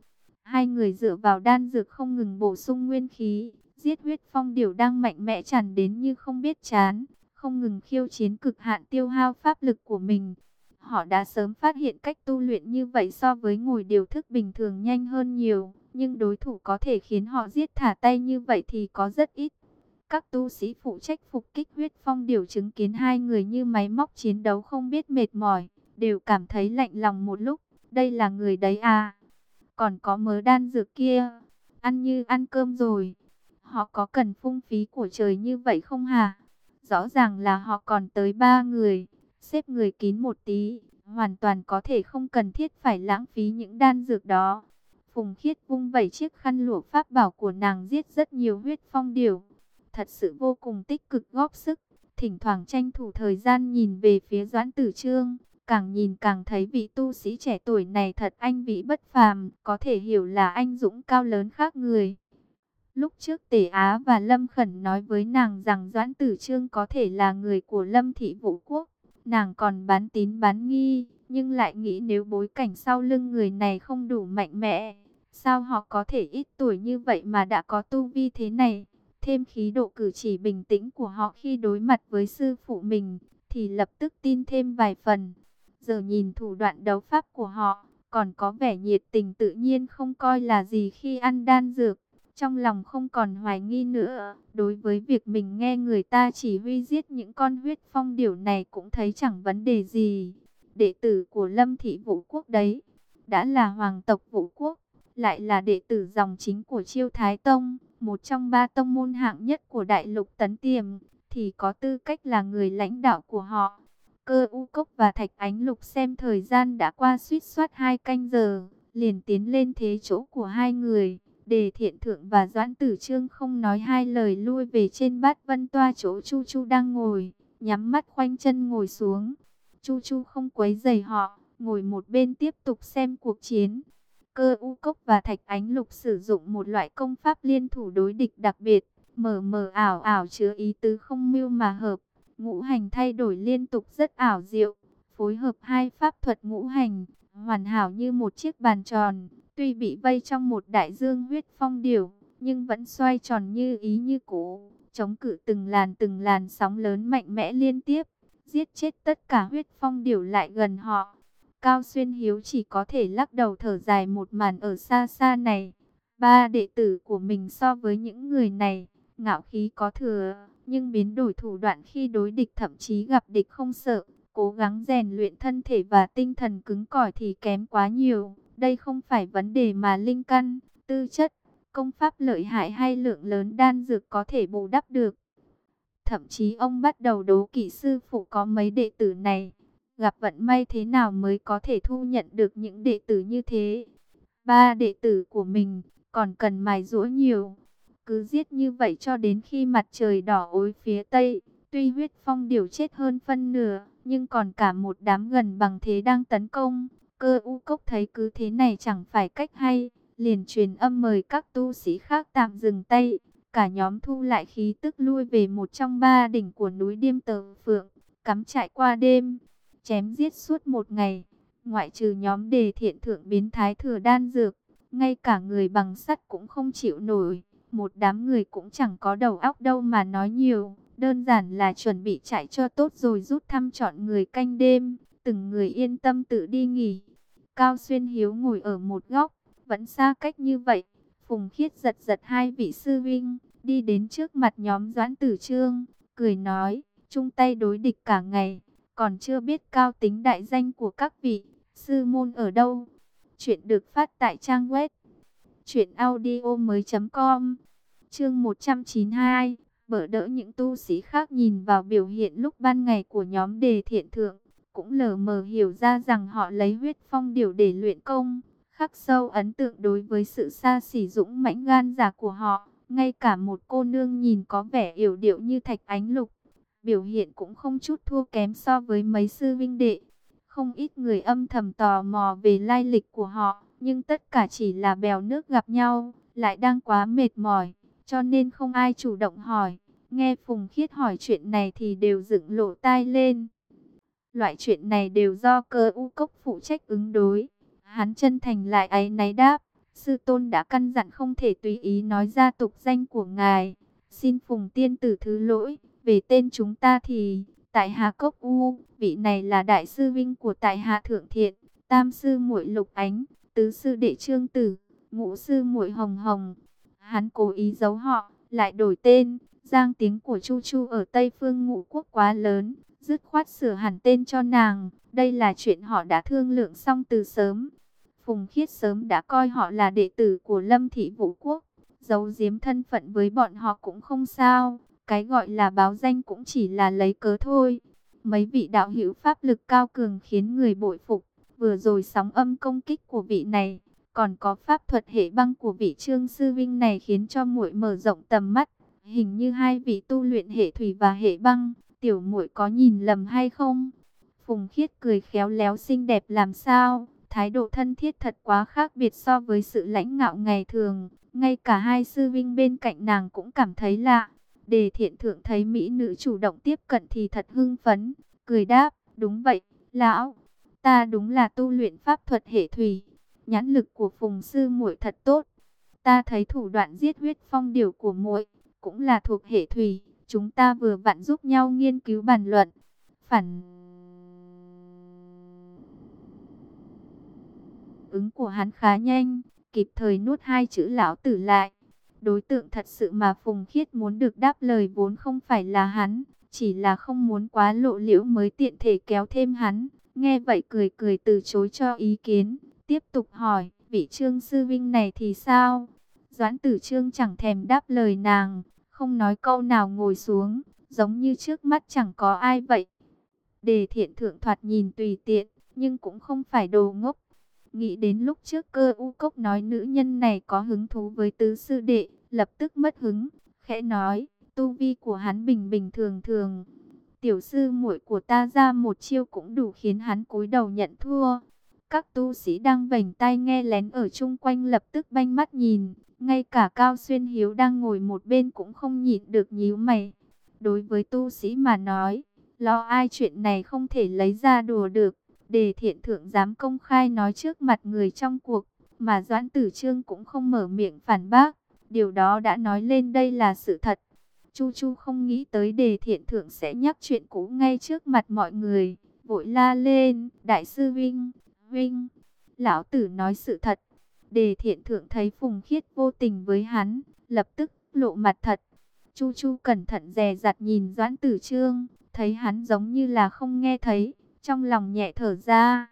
Hai người dựa vào đan dược không ngừng bổ sung nguyên khí, giết huyết phong điều đang mạnh mẽ tràn đến như không biết chán, không ngừng khiêu chiến cực hạn tiêu hao pháp lực của mình. Họ đã sớm phát hiện cách tu luyện như vậy so với ngồi điều thức bình thường nhanh hơn nhiều, nhưng đối thủ có thể khiến họ giết thả tay như vậy thì có rất ít. Các tu sĩ phụ trách phục kích huyết phong điều chứng kiến hai người như máy móc chiến đấu không biết mệt mỏi, đều cảm thấy lạnh lòng một lúc. Đây là người đấy à? Còn có mớ đan dược kia, ăn như ăn cơm rồi. Họ có cần phung phí của trời như vậy không hả? Rõ ràng là họ còn tới ba người, xếp người kín một tí, hoàn toàn có thể không cần thiết phải lãng phí những đan dược đó. Phùng Khiết vung vẩy chiếc khăn lụa pháp bảo của nàng giết rất nhiều huyết phong điều. Thật sự vô cùng tích cực góp sức, thỉnh thoảng tranh thủ thời gian nhìn về phía Doãn Tử Trương. Càng nhìn càng thấy vị tu sĩ trẻ tuổi này thật anh vĩ bất phàm, có thể hiểu là anh dũng cao lớn khác người. Lúc trước Tể Á và Lâm Khẩn nói với nàng rằng Doãn Tử Trương có thể là người của Lâm Thị Vũ Quốc. Nàng còn bán tín bán nghi, nhưng lại nghĩ nếu bối cảnh sau lưng người này không đủ mạnh mẽ, sao họ có thể ít tuổi như vậy mà đã có tu vi thế này. Thêm khí độ cử chỉ bình tĩnh của họ khi đối mặt với sư phụ mình, thì lập tức tin thêm vài phần. Giờ nhìn thủ đoạn đấu pháp của họ, còn có vẻ nhiệt tình tự nhiên không coi là gì khi ăn đan dược. Trong lòng không còn hoài nghi nữa, đối với việc mình nghe người ta chỉ huy giết những con huyết phong điểu này cũng thấy chẳng vấn đề gì. Đệ tử của Lâm Thị Vũ Quốc đấy, đã là hoàng tộc Vũ Quốc, lại là đệ tử dòng chính của Chiêu Thái Tông, một trong ba tông môn hạng nhất của Đại Lục Tấn Tiềm, thì có tư cách là người lãnh đạo của họ. Cơ U Cốc và Thạch Ánh Lục xem thời gian đã qua suýt soát hai canh giờ, liền tiến lên thế chỗ của hai người. Đề thiện thượng và Doãn Tử Trương không nói hai lời lui về trên bát vân toa chỗ Chu Chu đang ngồi, nhắm mắt khoanh chân ngồi xuống. Chu Chu không quấy rầy họ, ngồi một bên tiếp tục xem cuộc chiến. Cơ u cốc và thạch ánh lục sử dụng một loại công pháp liên thủ đối địch đặc biệt, mờ mờ ảo ảo chứa ý tứ không mưu mà hợp. Ngũ hành thay đổi liên tục rất ảo diệu, phối hợp hai pháp thuật ngũ hành, hoàn hảo như một chiếc bàn tròn. Tuy bị vây trong một đại dương huyết phong điều, nhưng vẫn xoay tròn như ý như cũ, chống cự từng làn từng làn sóng lớn mạnh mẽ liên tiếp, giết chết tất cả huyết phong điều lại gần họ. Cao Xuyên Hiếu chỉ có thể lắc đầu thở dài một màn ở xa xa này. Ba đệ tử của mình so với những người này, ngạo khí có thừa, nhưng biến đổi thủ đoạn khi đối địch thậm chí gặp địch không sợ, cố gắng rèn luyện thân thể và tinh thần cứng cỏi thì kém quá nhiều. Đây không phải vấn đề mà linh căn, tư chất, công pháp lợi hại hay lượng lớn đan dược có thể bù đắp được. Thậm chí ông bắt đầu đố kỵ sư phụ có mấy đệ tử này. Gặp vận may thế nào mới có thể thu nhận được những đệ tử như thế. Ba đệ tử của mình còn cần mài rũa nhiều. Cứ giết như vậy cho đến khi mặt trời đỏ ối phía tây. Tuy huyết phong điều chết hơn phân nửa, nhưng còn cả một đám gần bằng thế đang tấn công. Cơ u cốc thấy cứ thế này chẳng phải cách hay, liền truyền âm mời các tu sĩ khác tạm dừng tay. Cả nhóm thu lại khí tức lui về một trong ba đỉnh của núi Điêm Tờ Phượng, cắm trại qua đêm, chém giết suốt một ngày. Ngoại trừ nhóm đề thiện thượng biến thái thừa đan dược, ngay cả người bằng sắt cũng không chịu nổi. Một đám người cũng chẳng có đầu óc đâu mà nói nhiều, đơn giản là chuẩn bị chạy cho tốt rồi rút thăm chọn người canh đêm, từng người yên tâm tự đi nghỉ. Cao Xuyên Hiếu ngồi ở một góc, vẫn xa cách như vậy. Phùng Khiết giật giật hai vị sư vinh, đi đến trước mặt nhóm Doãn Tử Trương, cười nói, chung tay đối địch cả ngày, còn chưa biết cao tính đại danh của các vị, sư môn ở đâu. Chuyện được phát tại trang web truyệnaudiomoi.com. Chương 192, Bở đỡ những tu sĩ khác nhìn vào biểu hiện lúc ban ngày của nhóm Đề Thiện thượng, cũng lờ mờ hiểu ra rằng họ lấy huyết phong điều để luyện công, khắc sâu ấn tượng đối với sự xa xỉ dũng mãnh gan giả của họ. Ngay cả một cô nương nhìn có vẻ yểu điệu như thạch ánh lục, biểu hiện cũng không chút thua kém so với mấy sư vinh đệ. Không ít người âm thầm tò mò về lai lịch của họ, nhưng tất cả chỉ là bèo nước gặp nhau, lại đang quá mệt mỏi, cho nên không ai chủ động hỏi. Nghe Phùng Khiết hỏi chuyện này thì đều dựng lỗ tai lên. Loại chuyện này đều do cơ u cốc phụ trách ứng đối. Hắn chân thành lại ấy náy đáp. Sư tôn đã căn dặn không thể tùy ý nói ra tục danh của ngài. Xin Phùng Tiên Tử thứ lỗi. Về tên chúng ta thì, tại Hà Cốc U, vị này là đại sư vinh của tại Hà Thượng Thiện, tam sư muội Lục Ánh, tứ sư đệ Trương Tử, ngũ sư muội Hồng Hồng. Hắn cố ý giấu họ, lại đổi tên, giang tiếng của Chu Chu ở Tây Phương ngũ quốc quá lớn, dứt khoát sửa hẳn tên cho nàng. Đây là chuyện họ đã thương lượng xong từ sớm. Phùng Khiết sớm đã coi họ là đệ tử của Lâm Thị Vũ Quốc, giấu giếm thân phận với bọn họ cũng không sao. Cái gọi là báo danh cũng chỉ là lấy cớ thôi. Mấy vị đạo hữu pháp lực cao cường khiến người bội phục. Vừa rồi sóng âm công kích của vị này, còn có pháp thuật hệ băng của vị trương sư vinh này khiến cho muội mở rộng tầm mắt. Hình như hai vị tu luyện hệ thủy và hệ băng, tiểu muội có nhìn lầm hay không? Phùng Khiết cười khéo léo xinh đẹp làm sao? Thái độ thân thiết thật quá khác biệt so với sự lãnh ngạo ngày thường. Ngay cả hai sư vinh bên cạnh nàng cũng cảm thấy lạ. Đề thiện thượng thấy mỹ nữ chủ động tiếp cận thì thật hưng phấn, cười đáp, đúng vậy, lão, ta đúng là tu luyện pháp thuật hệ thủy, nhãn lực của phùng sư muội thật tốt. Ta thấy thủ đoạn giết huyết phong điều của muội cũng là thuộc hệ thủy, chúng ta vừa vặn giúp nhau nghiên cứu bàn luận. Phản ứng của hắn khá nhanh, kịp thời nuốt hai chữ lão tử lại. Đối tượng thật sự mà Phùng Khiết muốn được đáp lời vốn không phải là hắn, chỉ là không muốn quá lộ liễu mới tiện thể kéo thêm hắn. Nghe vậy cười cười từ chối cho ý kiến, tiếp tục hỏi, vị trương sư vinh này thì sao? Doãn tử trương chẳng thèm đáp lời nàng, không nói câu nào ngồi xuống, giống như trước mắt chẳng có ai vậy. Đề thiện thượng thoạt nhìn tùy tiện, nhưng cũng không phải đồ ngốc. Nghĩ đến lúc trước cơ u cốc nói nữ nhân này có hứng thú với tứ sư đệ, lập tức mất hứng, khẽ nói, tu vi của hắn bình bình thường thường. Tiểu sư muội của ta ra một chiêu cũng đủ khiến hắn cúi đầu nhận thua. Các tu sĩ đang vảnh tay nghe lén ở chung quanh lập tức banh mắt nhìn, ngay cả Cao Xuyên Hiếu đang ngồi một bên cũng không nhịn được nhíu mày. Đối với tu sĩ mà nói, lo ai chuyện này không thể lấy ra đùa được. Đề thiện thượng dám công khai nói trước mặt người trong cuộc, mà Doãn Tử Trương cũng không mở miệng phản bác. Điều đó đã nói lên đây là sự thật. Chu Chu không nghĩ tới đề thiện thượng sẽ nhắc chuyện cũ ngay trước mặt mọi người. Vội la lên, Đại sư Vinh, Vinh, lão tử nói sự thật. Đề thiện thượng thấy Phùng Khiết vô tình với hắn, lập tức lộ mặt thật. Chu Chu cẩn thận dè dặt nhìn Doãn Tử Trương, thấy hắn giống như là không nghe thấy, trong lòng nhẹ thở ra.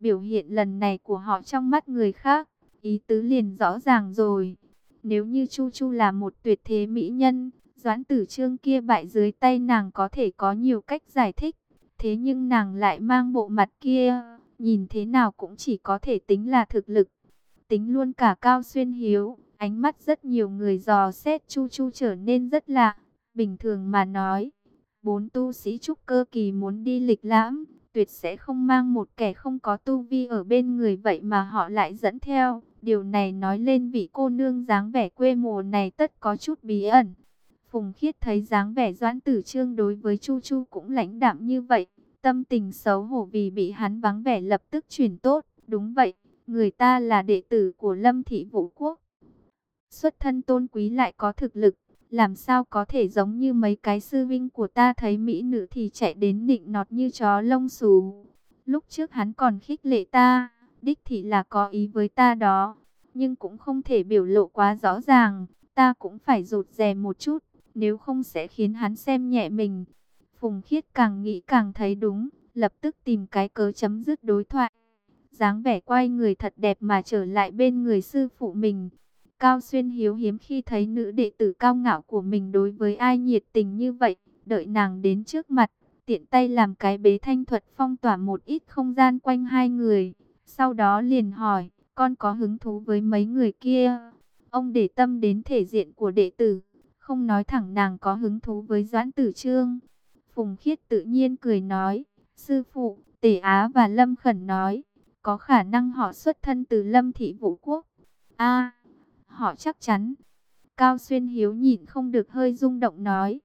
Biểu hiện lần này của họ trong mắt người khác, ý tứ liền rõ ràng rồi. Nếu như Chu Chu là một tuyệt thế mỹ nhân, Doãn tử trương kia bại dưới tay nàng có thể có nhiều cách giải thích. Thế nhưng nàng lại mang bộ mặt kia, nhìn thế nào cũng chỉ có thể tính là thực lực. Tính luôn cả Cao Xuyên Hiếu, ánh mắt rất nhiều người dò xét Chu Chu trở nên rất lạ. Bình thường mà nói, bốn tu sĩ trúc cơ kỳ muốn đi lịch lãm, tuyệt sẽ không mang một kẻ không có tu vi ở bên người vậy mà họ lại dẫn theo. Điều này nói lên vị cô nương dáng vẻ quê mùa này tất có chút bí ẩn. Phùng Khiết thấy dáng vẻ Doãn Tử Trương đối với Chu Chu cũng lãnh đạm như vậy, tâm tình xấu hổ vì bị hắn vắng vẻ lập tức chuyển tốt, đúng vậy, người ta là đệ tử của Lâm Thị Vũ Quốc. Xuất thân tôn quý lại có thực lực, làm sao có thể giống như mấy cái sư vinh của ta thấy mỹ nữ thì chạy đến nịnh nọt như chó lông xù. Lúc trước hắn còn khích lệ ta, đích thị là có ý với ta đó, nhưng cũng không thể biểu lộ quá rõ ràng, ta cũng phải rụt rè một chút, nếu không sẽ khiến hắn xem nhẹ mình. Phùng Khiết càng nghĩ càng thấy đúng, lập tức tìm cái cớ chấm dứt đối thoại. dáng vẻ quay người thật đẹp mà trở lại bên người sư phụ mình. Cao Xuyên hiếu hiếm khi thấy nữ đệ tử cao ngạo của mình đối với ai nhiệt tình như vậy, đợi nàng đến trước mặt, tiện tay làm cái bế thanh thuật phong tỏa một ít không gian quanh hai người. Sau đó liền hỏi, con có hứng thú với mấy người kia? Ông để tâm đến thể diện của đệ tử, không nói thẳng nàng có hứng thú với Doãn Tử Trương. Phùng Khiết tự nhiên cười nói, sư phụ, Tề Á và Lâm Khẩn nói, có khả năng họ xuất thân từ Lâm Thị Vũ Quốc. a họ chắc chắn. Cao Xuyên Hiếu nhìn không được hơi rung động nói,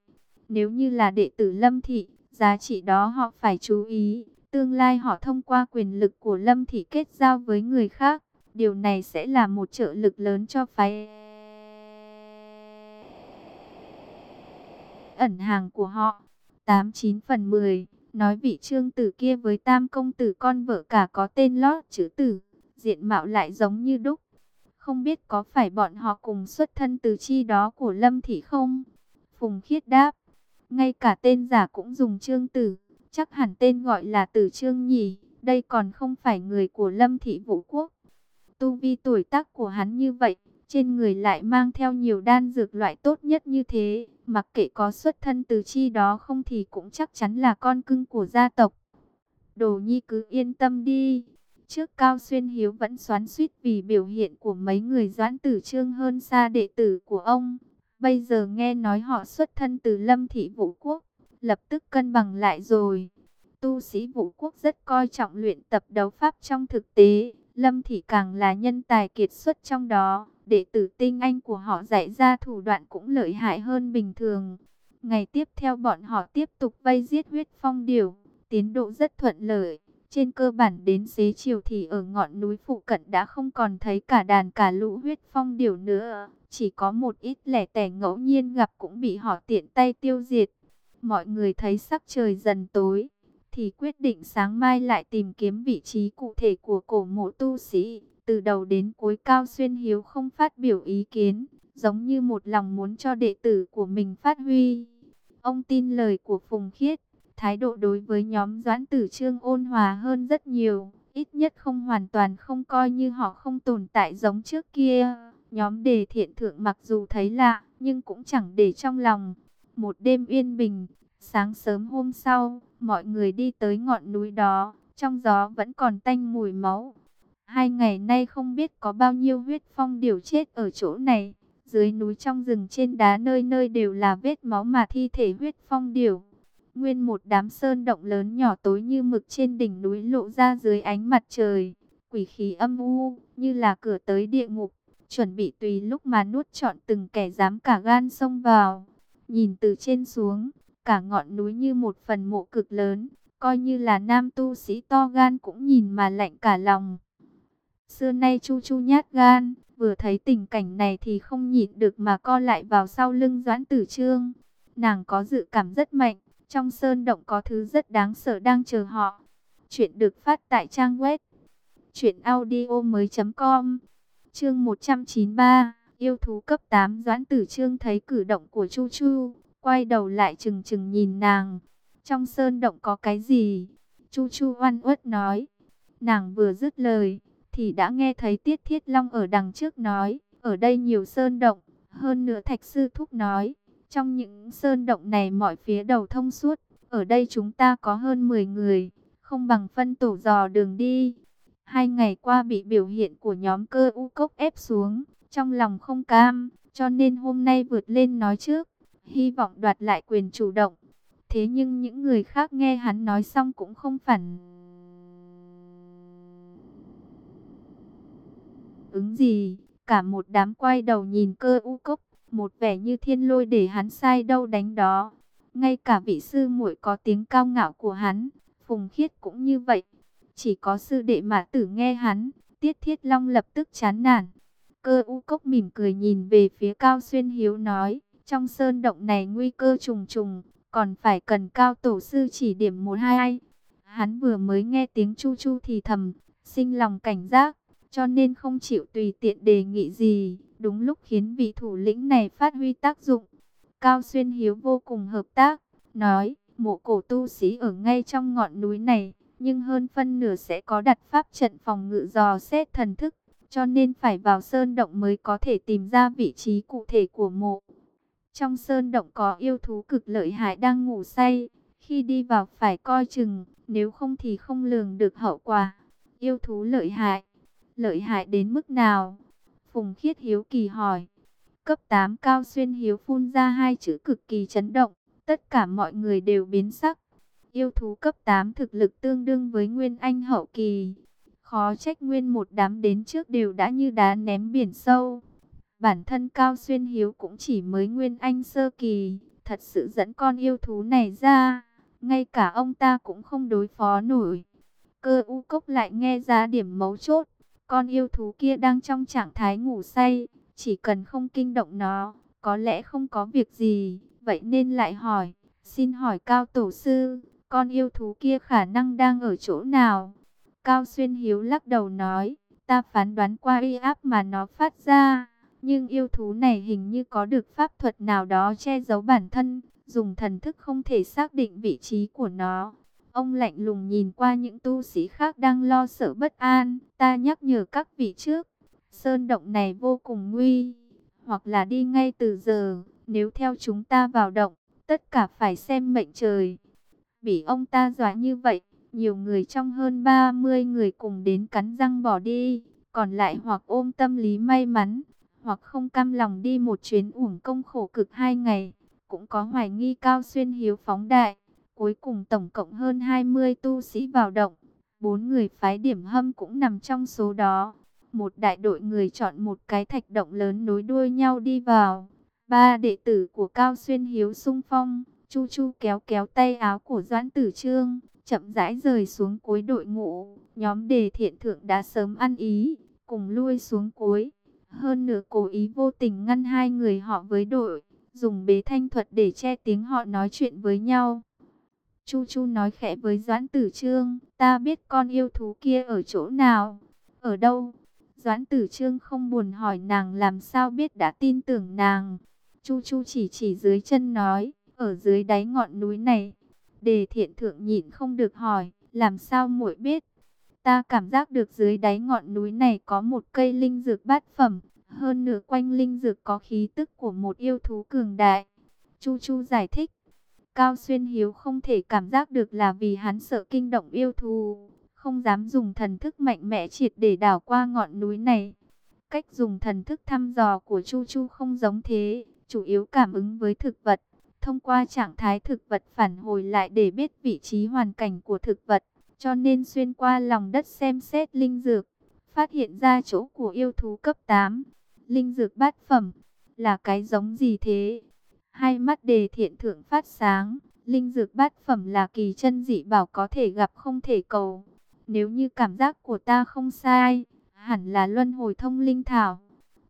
nếu như là đệ tử Lâm Thị, giá trị đó họ phải chú ý. Tương lai họ thông qua quyền lực của Lâm Thị kết giao với người khác. Điều này sẽ là một trợ lực lớn cho phái ẩn hàng của họ. 89 phần 10, nói vị trương tử kia với tam công tử con vợ cả có tên lót chữ tử, diện mạo lại giống như đúc. Không biết có phải bọn họ cùng xuất thân từ chi đó của Lâm Thị không? Phùng Khiết đáp, ngay cả tên giả cũng dùng trương tử, chắc hẳn tên gọi là tử trương nhỉ, đây còn không phải người của Lâm Thị Vũ Quốc. Tu vi tuổi tác của hắn như vậy, trên người lại mang theo nhiều đan dược loại tốt nhất như thế, mặc kệ có xuất thân từ chi đó không thì cũng chắc chắn là con cưng của gia tộc. Đồ nhi cứ yên tâm đi. Trước Cao Xuyên Hiếu vẫn xoắn suýt vì biểu hiện của mấy người doãn tử trương hơn xa đệ tử của ông. Bây giờ nghe nói họ xuất thân từ Lâm Thị Vũ Quốc, lập tức cân bằng lại rồi. Tu sĩ Vũ Quốc rất coi trọng luyện tập đấu pháp trong thực tế Lâm Thị càng là nhân tài kiệt xuất trong đó, đệ tử tinh anh của họ dạy ra thủ đoạn cũng lợi hại hơn bình thường. Ngày tiếp theo bọn họ tiếp tục vây giết huyết phong điều, tiến độ rất thuận lợi. Trên cơ bản đến xế chiều thì ở ngọn núi phụ cận đã không còn thấy cả đàn cả lũ huyết phong điều nữa. Chỉ có một ít lẻ tẻ ngẫu nhiên gặp cũng bị họ tiện tay tiêu diệt. Mọi người thấy sắc trời dần tối, thì quyết định sáng mai lại tìm kiếm vị trí cụ thể của cổ mộ tu sĩ. Từ đầu đến cuối Cao Xuyên Hiếu không phát biểu ý kiến, giống như một lòng muốn cho đệ tử của mình phát huy. Ông tin lời của Phùng Khiết, thái độ đối với nhóm Doãn Tử Trương ôn hòa hơn rất nhiều, ít nhất không hoàn toàn không coi như họ không tồn tại giống trước kia. Nhóm đề thiện thượng mặc dù thấy lạ, nhưng cũng chẳng để trong lòng. Một đêm yên bình, sáng sớm hôm sau, mọi người đi tới ngọn núi đó, trong gió vẫn còn tanh mùi máu. Hai ngày nay không biết có bao nhiêu huyết phong điều chết ở chỗ này. Dưới núi trong rừng trên đá nơi nơi đều là vết máu mà thi thể huyết phong điều. Nguyên một đám sơn động lớn nhỏ tối như mực trên đỉnh núi lộ ra dưới ánh mặt trời. Quỷ khí âm u, như là cửa tới địa ngục. Chuẩn bị tùy lúc mà nuốt trọn từng kẻ dám cả gan xông vào. Nhìn từ trên xuống, cả ngọn núi như một phần mộ cực lớn, coi như là nam tu sĩ to gan cũng nhìn mà lạnh cả lòng. Xưa nay Chu Chu nhát gan, vừa thấy tình cảnh này thì không nhịn được mà co lại vào sau lưng Doãn Tử Trương. Nàng có dự cảm rất mạnh, trong sơn động có thứ rất đáng sợ đang chờ họ. Chuyện được phát tại trang web truyệnaudiomoi.com. Chương 193, yêu thú cấp 8 Doãn Tử Trương thấy cử động của Chu Chu, quay đầu lại chừng chừng nhìn nàng. Trong sơn động có cái gì? Chu Chu oan uất nói. Nàng vừa dứt lời, thì đã nghe thấy Tiết Thiết Long ở đằng trước nói, ở đây nhiều sơn động, hơn nữa Thạch Sư Thúc nói, trong những sơn động này mọi phía đầu thông suốt, ở đây chúng ta có hơn 10 người, không bằng phân tổ dò đường đi. Hai ngày qua bị biểu hiện của nhóm cơ u cốc ép xuống, trong lòng không cam, cho nên hôm nay vượt lên nói trước hy vọng đoạt lại quyền chủ động. Thế nhưng những người khác nghe hắn nói xong cũng không phản ứng gì, cả một đám quay đầu nhìn cơ u cốc, một vẻ như thiên lôi để hắn sai đâu đánh đó. Ngay cả vị sư muội có tiếng cao ngạo của hắn, Phùng Khiết cũng như vậy. Chỉ có sư đệ mà tử nghe hắn, Tiết Thiết Long lập tức chán nản. Cơ u cốc mỉm cười nhìn về phía Cao Xuyên Hiếu nói, trong sơn động này nguy cơ trùng trùng, còn phải cần Cao Tổ Sư chỉ điểm một hai ai. Hắn vừa mới nghe tiếng chu chu thì thầm, sinh lòng cảnh giác, cho nên không chịu tùy tiện đề nghị gì, đúng lúc khiến vị thủ lĩnh này phát huy tác dụng. Cao Xuyên Hiếu vô cùng hợp tác, nói, mộ cổ tu sĩ ở ngay trong ngọn núi này, nhưng hơn phân nửa sẽ có đặt pháp trận phòng ngự dò xét thần thức, cho nên phải vào sơn động mới có thể tìm ra vị trí cụ thể của mộ. Trong sơn động có yêu thú cực lợi hại đang ngủ say, khi đi vào phải coi chừng, nếu không thì không lường được hậu quả. Yêu thú lợi hại, lợi hại đến mức nào? Phùng Khiết Hiếu kỳ hỏi. Cấp 8 Cao Xuyên Hiếu phun ra hai chữ cực kỳ chấn động, tất cả mọi người đều biến sắc. Yêu thú cấp 8 thực lực tương đương với Nguyên Anh hậu kỳ. Khó trách nguyên một đám đến trước đều đã như đá ném biển sâu. Bản thân Cao Xuyên Hiếu cũng chỉ mới Nguyên Anh sơ kỳ, thật sự dẫn con yêu thú này ra. Ngay cả ông ta cũng không đối phó nổi. Cơ u cốc lại nghe ra điểm mấu chốt. Con yêu thú kia đang trong trạng thái ngủ say. Chỉ cần không kinh động nó, có lẽ không có việc gì. Vậy nên lại hỏi, xin hỏi Cao Tổ Sư, con yêu thú kia khả năng đang ở chỗ nào? Cao Xuyên Hiếu lắc đầu nói, ta phán đoán qua uy áp mà nó phát ra. Nhưng yêu thú này hình như có được pháp thuật nào đó che giấu bản thân, dùng thần thức không thể xác định vị trí của nó. Ông lạnh lùng nhìn qua những tu sĩ khác đang lo sợ bất an, ta nhắc nhở các vị trước. Sơn động này vô cùng nguy, hoặc là đi ngay từ giờ, nếu theo chúng ta vào động, tất cả phải xem mệnh trời. Bị ông ta dọa như vậy, nhiều người trong hơn 30 người cùng đến cắn răng bỏ đi, còn lại hoặc ôm tâm lý may mắn, hoặc không cam lòng đi một chuyến uổng công khổ cực hai ngày, cũng có hoài nghi cao xuyên hiếu phóng đại. Cuối cùng tổng cộng hơn 20 tu sĩ vào động, bốn người phái điểm hâm cũng nằm trong số đó. Một đại đội người chọn một cái thạch động lớn nối đuôi nhau đi vào. Ba đệ tử của Cao Xuyên Hiếu sung phong, Chu Chu kéo kéo tay áo của Doãn Tử Trương, chậm rãi rời xuống cuối đội ngũ. Nhóm đề thiện thượng đã sớm ăn ý, cùng lui xuống cuối. Hơn nửa cố ý vô tình ngăn hai người họ với đội, dùng bế thanh thuật để che tiếng họ nói chuyện với nhau. Chu Chu nói khẽ với Doãn Tử Trương, ta biết con yêu thú kia ở chỗ nào, ở đâu. Doãn Tử Trương không buồn hỏi nàng làm sao biết đã tin tưởng nàng. Chu Chu chỉ chỉ dưới chân nói, ở dưới đáy ngọn núi này. Đề thiện thượng nhịn không được hỏi, làm sao muội biết? Ta cảm giác được dưới đáy ngọn núi này có một cây linh dược bát phẩm, hơn nửa quanh linh dược có khí tức của một yêu thú cường đại. Chu Chu giải thích, Cao Xuyên Hiếu không thể cảm giác được là vì hắn sợ kinh động yêu thú, không dám dùng thần thức mạnh mẽ triệt để đảo qua ngọn núi này. Cách dùng thần thức thăm dò của Chu Chu không giống thế, chủ yếu cảm ứng với thực vật, thông qua trạng thái thực vật phản hồi lại để biết vị trí hoàn cảnh của thực vật, cho nên xuyên qua lòng đất xem xét linh dược, phát hiện ra chỗ của yêu thú cấp 8. Linh dược bát phẩm, là cái giống gì thế? Hai mắt đề thiện thượng phát sáng, linh dược bát phẩm là kỳ chân dị bảo có thể gặp không thể cầu. Nếu như cảm giác của ta không sai, hẳn là luân hồi thông linh thảo.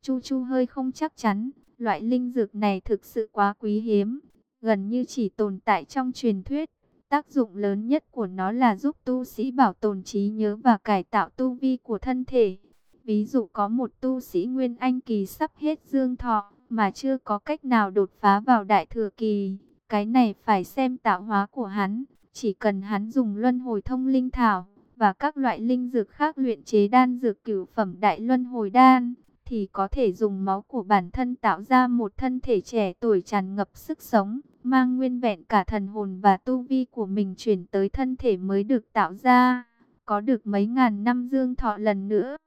Chu Chu hơi không chắc chắn, loại linh dược này thực sự quá quý hiếm, gần như chỉ tồn tại trong truyền thuyết. Tác dụng lớn nhất của nó là giúp tu sĩ bảo tồn trí nhớ và cải tạo tu vi của thân thể. Ví dụ có một tu sĩ Nguyên Anh kỳ sắp hết dương thọ, mà chưa có cách nào đột phá vào đại thừa kỳ. Cái này phải xem tạo hóa của hắn, chỉ cần hắn dùng luân hồi thông linh thảo và các loại linh dược khác luyện chế đan dược cửu phẩm đại luân hồi đan, thì có thể dùng máu của bản thân tạo ra một thân thể trẻ tuổi tràn ngập sức sống, mang nguyên vẹn cả thần hồn và tu vi của mình chuyển tới thân thể mới được tạo ra, có được mấy ngàn năm dương thọ lần nữa.